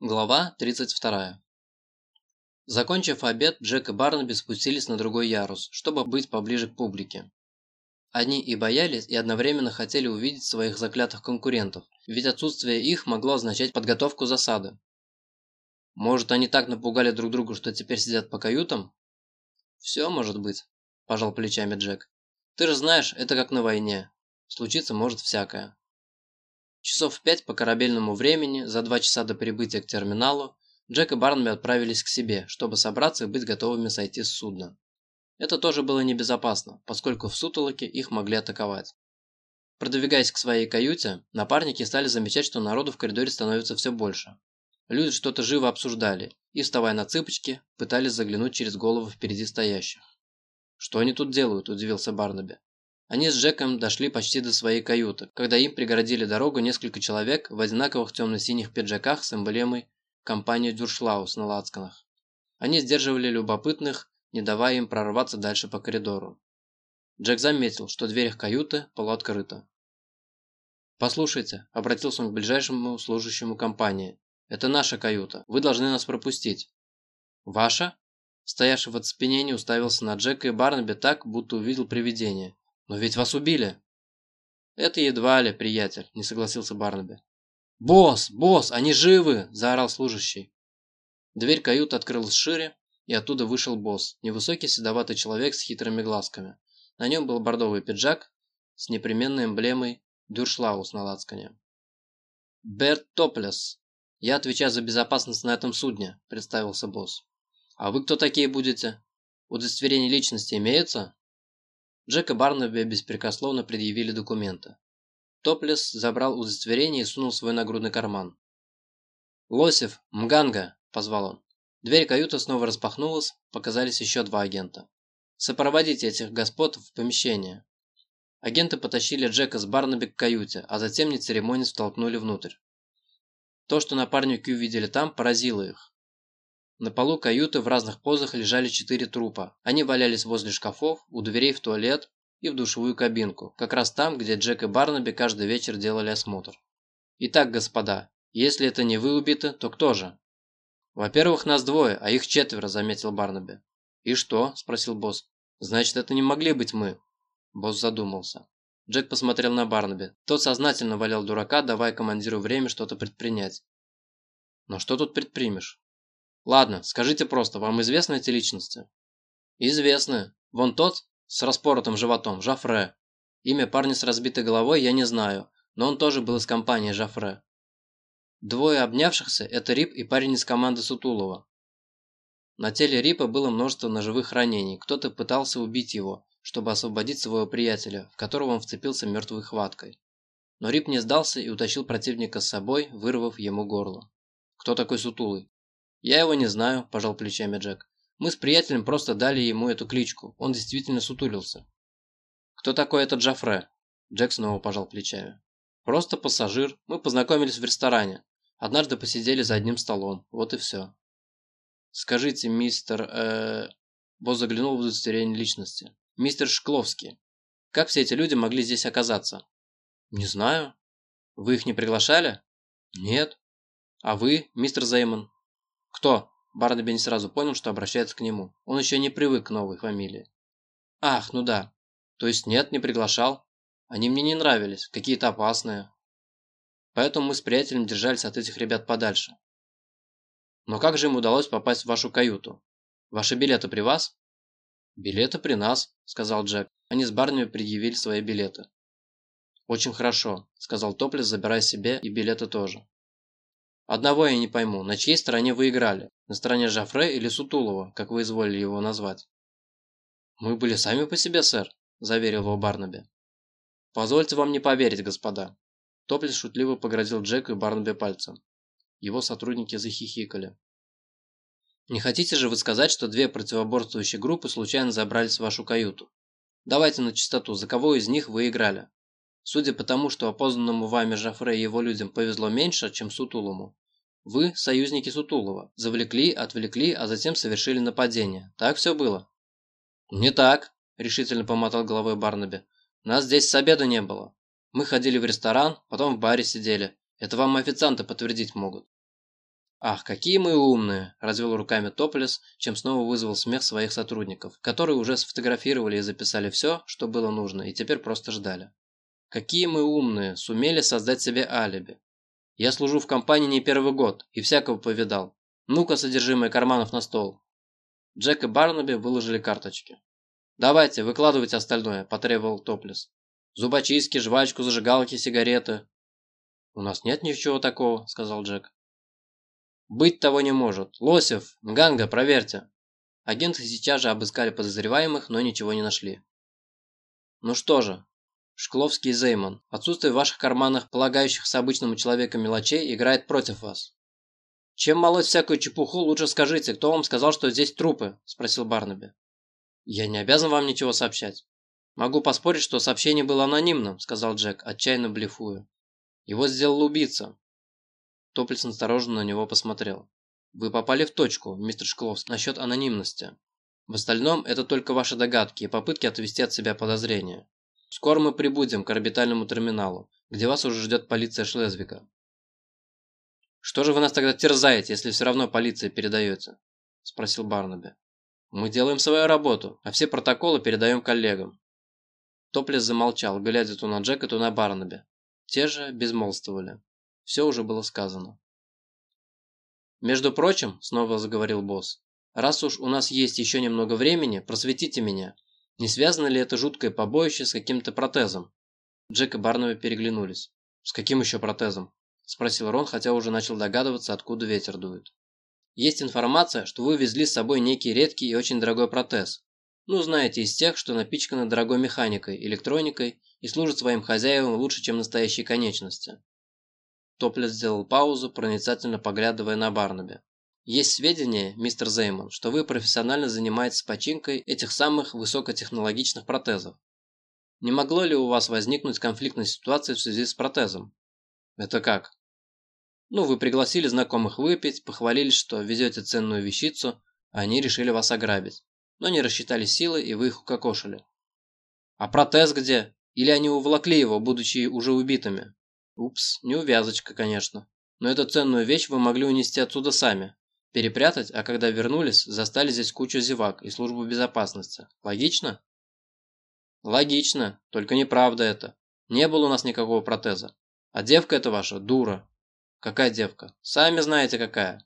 Глава 32. Закончив обед, Джек и Барнаби спустились на другой ярус, чтобы быть поближе к публике. Они и боялись, и одновременно хотели увидеть своих заклятых конкурентов, ведь отсутствие их могло означать подготовку засады. Может, они так напугали друг друга, что теперь сидят по каютам? Все может быть, пожал плечами Джек. Ты же знаешь, это как на войне. Случиться может всякое. Часов в пять по корабельному времени, за два часа до прибытия к терминалу, Джек и Барнаби отправились к себе, чтобы собраться и быть готовыми сойти с судна. Это тоже было небезопасно, поскольку в сутолоке их могли атаковать. Продвигаясь к своей каюте, напарники стали замечать, что народу в коридоре становится все больше. Люди что-то живо обсуждали и, вставая на цыпочки, пытались заглянуть через голову впереди стоящих. «Что они тут делают?» – удивился Барнаби. Они с Джеком дошли почти до своей каюты, когда им преградили дорогу несколько человек в одинаковых темно-синих пиджаках с эмблемой компании Дюршлаус на лацканах. Они сдерживали любопытных, не давая им прорваться дальше по коридору. Джек заметил, что дверь их каюты полуоткрыта. «Послушайте», – обратился он к ближайшему служащему компании, – «это наша каюта, вы должны нас пропустить». «Ваша?» Стоявший в оцепенении уставился на Джека и Барнаби так, будто увидел привидение. «Но ведь вас убили!» «Это едва ли, приятель», – не согласился Барнаби. «Босс! Босс! Они живы!» – заорал служащий. Дверь каюты открылась шире, и оттуда вышел босс, невысокий седоватый человек с хитрыми глазками. На нем был бордовый пиджак с непременной эмблемой Дюршлаус на лацкане. «Берт Топлес. Я отвечаю за безопасность на этом судне», – представился босс. «А вы кто такие будете? Удостоверение личности имеется?» Джек и Барнаби беспрекословно предъявили документы. Топлес забрал удостоверение и сунул свой нагрудный карман. «Лосев! Мганга!» – позвал он. Дверь каюты снова распахнулась, показались еще два агента. «Сопроводите этих господ в помещение». Агенты потащили Джека с Барнаби к каюте, а затем не церемонясь втолкнули внутрь. То, что напарники увидели там, поразило их. На полу каюты в разных позах лежали четыре трупа. Они валялись возле шкафов, у дверей в туалет и в душевую кабинку, как раз там, где Джек и Барнаби каждый вечер делали осмотр. Итак, господа, если это не вы убиты, то кто же? Во-первых, нас двое, а их четверо, заметил Барнаби. И что? спросил босс. Значит, это не могли быть мы. Босс задумался. Джек посмотрел на Барнаби. Тот сознательно валял дурака, давая командиру время что-то предпринять. Но что тут предпримешь? Ладно, скажите просто, вам известны эти личности? Известны. Вон тот, с распоротым животом, Жафре. Имя парня с разбитой головой я не знаю, но он тоже был из компании Жафре. Двое обнявшихся – это Рип и парень из команды Сутулова. На теле Рипа было множество ножевых ранений, кто-то пытался убить его, чтобы освободить своего приятеля, в которого он вцепился мертвой хваткой. Но Рип не сдался и утащил противника с собой, вырвав ему горло. Кто такой Сутулый? «Я его не знаю», – пожал плечами Джек. «Мы с приятелем просто дали ему эту кличку. Он действительно сутулился». «Кто такой этот Джафре?» Джек снова пожал плечами. «Просто пассажир. Мы познакомились в ресторане. Однажды посидели за одним столом. Вот и все». «Скажите, мистер...» э... Босс заглянул в удостоверение личности. «Мистер Шкловский. Как все эти люди могли здесь оказаться?» «Не знаю. Вы их не приглашали?» «Нет. А вы, мистер Зеймон?» «Кто?» Барнаби не сразу понял, что обращается к нему. Он еще не привык к новой фамилии. «Ах, ну да. То есть нет, не приглашал. Они мне не нравились, какие-то опасные. Поэтому мы с приятелем держались от этих ребят подальше. Но как же им удалось попасть в вашу каюту? Ваши билеты при вас?» «Билеты при нас», – сказал Джек. Они с Барнаби предъявили свои билеты. «Очень хорошо», – сказал Топлес, забирая себе и билеты тоже. Одного я не пойму, на чьей стороне вы играли? На стороне Жафре или Сутулова, как вы изволили его назвать? Мы были сами по себе, сэр, заверил его Барнаби. Позвольте вам не поверить, господа. Топлис шутливо погрозил Джеку и Барнаби пальцем. Его сотрудники захихикали. Не хотите же вы сказать, что две противоборствующие группы случайно забрались в вашу каюту? Давайте на чистоту, за кого из них вы играли? Судя по тому, что опознанному вами Жафре и его людям повезло меньше, чем Сутулому, вы, союзники Сутулова, завлекли, отвлекли, а затем совершили нападение. Так все было? Не так, решительно помотал головой Барнаби. Нас здесь с обеда не было. Мы ходили в ресторан, потом в баре сидели. Это вам официанты подтвердить могут. «Ах, какие мы умные!» – развел руками Топлес, чем снова вызвал смех своих сотрудников, которые уже сфотографировали и записали все, что было нужно, и теперь просто ждали. «Какие мы умные! Сумели создать себе алиби! Я служу в компании не первый год и всякого повидал. Ну-ка, содержимое карманов на стол!» Джек и Барнаби выложили карточки. «Давайте, выкладывайте остальное», – потребовал Топлес. «Зубочистки, жвачку, зажигалки, сигареты». «У нас нет ничего такого», – сказал Джек. «Быть того не может. Лосев, Нганга, проверьте». Агенты сейчас же обыскали подозреваемых, но ничего не нашли. «Ну что же, Шкловский и Зеймон, отсутствие в ваших карманах полагающихся обычному человеку мелочей играет против вас». «Чем молоть всякую чепуху, лучше скажите, кто вам сказал, что здесь трупы?» – спросил Барнаби. «Я не обязан вам ничего сообщать». «Могу поспорить, что сообщение было анонимным», – сказал Джек, отчаянно блефуя. «Его сделал убийца. Топлис настороженно на него посмотрел. «Вы попали в точку, мистер Шкловский, насчет анонимности. В остальном это только ваши догадки и попытки отвести от себя подозрения. Скоро мы прибудем к орбитальному терминалу, где вас уже ждет полиция Шлезвика». «Что же вы нас тогда терзаете, если все равно полиции передаете?» – спросил Барнаби. «Мы делаем свою работу, а все протоколы передаем коллегам». Топлис замолчал, глядя то на Джека, то на Барнаби. Те же безмолвствовали. Все уже было сказано. «Между прочим», – снова заговорил босс, – «раз уж у нас есть еще немного времени, просветите меня. Не связано ли это жуткое побоище с каким-то протезом?» Джек и Барнаби переглянулись. «С каким еще протезом?» – спросил Рон, хотя уже начал догадываться, откуда ветер дует. «Есть информация, что вы везли с собой некий редкий и очень дорогой протез. Ну, знаете, из тех, что напичканы дорогой механикой, электроникой и служат своим хозяевам лучше, чем настоящие конечности. Топлес сделал паузу, проницательно поглядывая на Барнаби. «Есть сведения, мистер Зеймон, что вы профессионально занимаетесь починкой этих самых высокотехнологичных протезов. Не могло ли у вас возникнуть конфликтная ситуация в связи с протезом?» «Это как?» «Ну, вы пригласили знакомых выпить, похвалились, что везете ценную вещицу, а они решили вас ограбить. Но не рассчитали силы, и вы их укокошили». «А протез где? Или они уволокли его, будучи уже убитыми?» Упс, неувязочка, конечно. Но эту ценную вещь вы могли унести отсюда сами. Перепрятать, а когда вернулись, застали здесь кучу зевак и службу безопасности. Логично? Логично, только неправда это. Не было у нас никакого протеза. А девка эта ваша дура. Какая девка? Сами знаете какая.